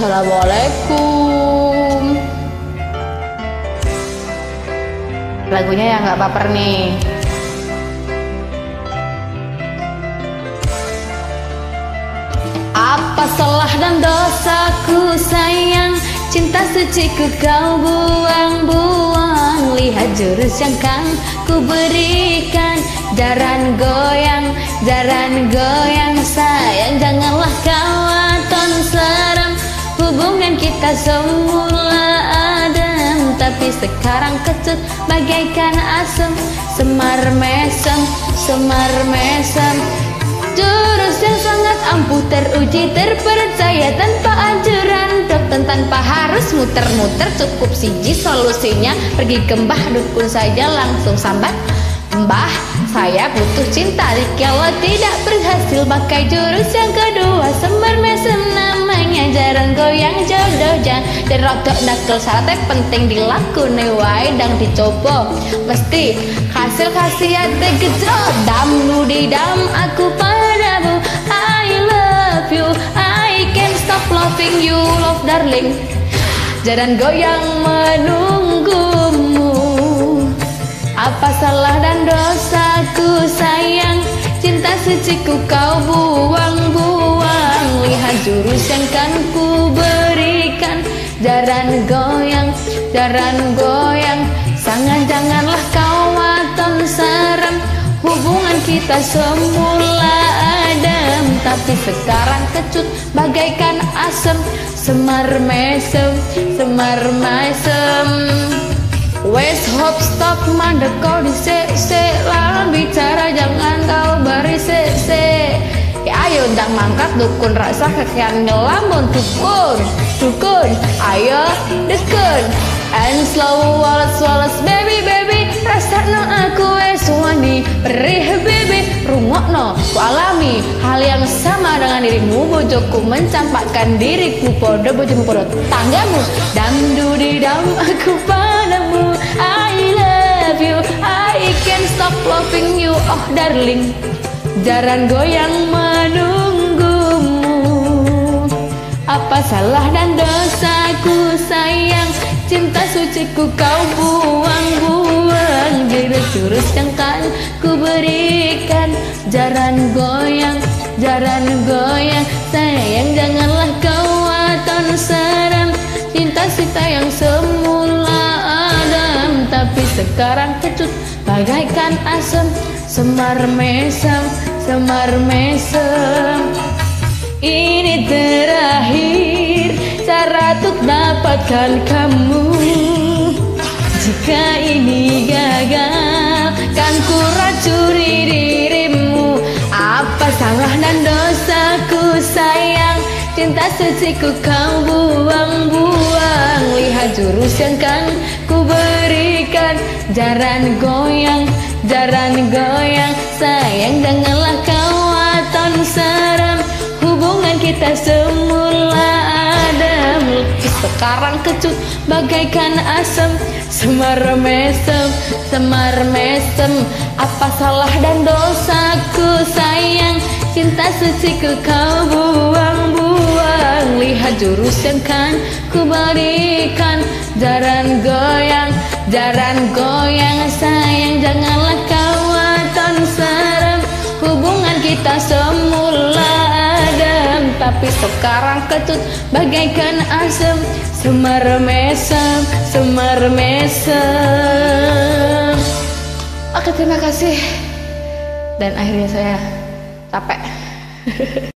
Assalamualaikum. Lagunya yang gak baper nih. Apa salah dan dosaku sayang? Cinta suciku kau buang-buang Lihat jurus yang kan ku berikan Jaran goyang, jaran goyang Sayang Hubungan kita semula adem Tapi sekarang kecut bagaikan asem. Semar mesem, semar mesem. Jurus yang sangat ampuh teruji terpercaya tanpa anjuran. Dokter tanpa harus muter-muter cukup siji solusinya. Pergi ke mbah dukun saja langsung sambat. Mbah saya butuh cinta. Kalau tidak berhasil pakai jurus yang kedua semar mesem namanya jarang goyang jodoh jang dan rotok nakal syaratnya penting dilakuni wae dan dicoba. Mesti hasil khasiat gejot dam di dam aku padamu. I love you. I can't stop loving you love darling. Jalan goyang menunggumu. Apa salah dan dosaku sayang? Cinta suciku kau buang-buang Lihat jurus yang kan ku berikan. Jaran goyang, jaran goyang. Sangat janganlah kau waton serem Hubungan kita semula adem. Tapi sekarang kecut bagaikan asem. Semar mesem, semar mesem. West hop stop mandek kau di se se Lalu bicara jangan kau beri Ya ayo ndang mangkat dukun rasa kekian ngelamun dukun Dukun. Ayo dukun. And slow wallace wallace baby baby. Rasa no aku es wani Perih baby. Rungokno ku alami Hal yang sama dengan dirimu Bojoku. Mencampakkan diriku Podo bojomu podo tanggamu. Dam du di dam aku padamu. I love you. I can't stop loving you. Oh darling Jaran goyang menunggumu. Apa salah dan dosaku sayang? Cinta suciku kau buang-buang Jurus-jurus yang kan ku berikan. Jaran goyang, jaran goyang. Sayang janganlah kau waton seram. Cinta-cinta yang semula adam. Tapi sekarang kecut bagaikan asam. Semar mesem, semar mesem Ini terakhir cara untuk dapatkan kamu. Jika ini gagal kan ku racuni dirimu. Apa salah dan dosaku sayang? Cinta suciku kau buang-buang jurus yang kan ku berikan Jaran goyang, jaran goyang. Sayang janganlah kau waton seram. Hubungan kita semula adem Sekarang kecut bagaikan asam. Semar mesem, semar mesem. Apa salah dan dosaku sayang? Cinta suciku kau buang-buang Lihat jurus yang kan ku berikan Jaran goyang, jaran goyang Sayang janganlah kau waton serem. Hubungan kita semula adem Tapi sekarang kecut bagaikan asam Semar mesem, semar mesem Oke terima kasih. Dan akhirnya saya capek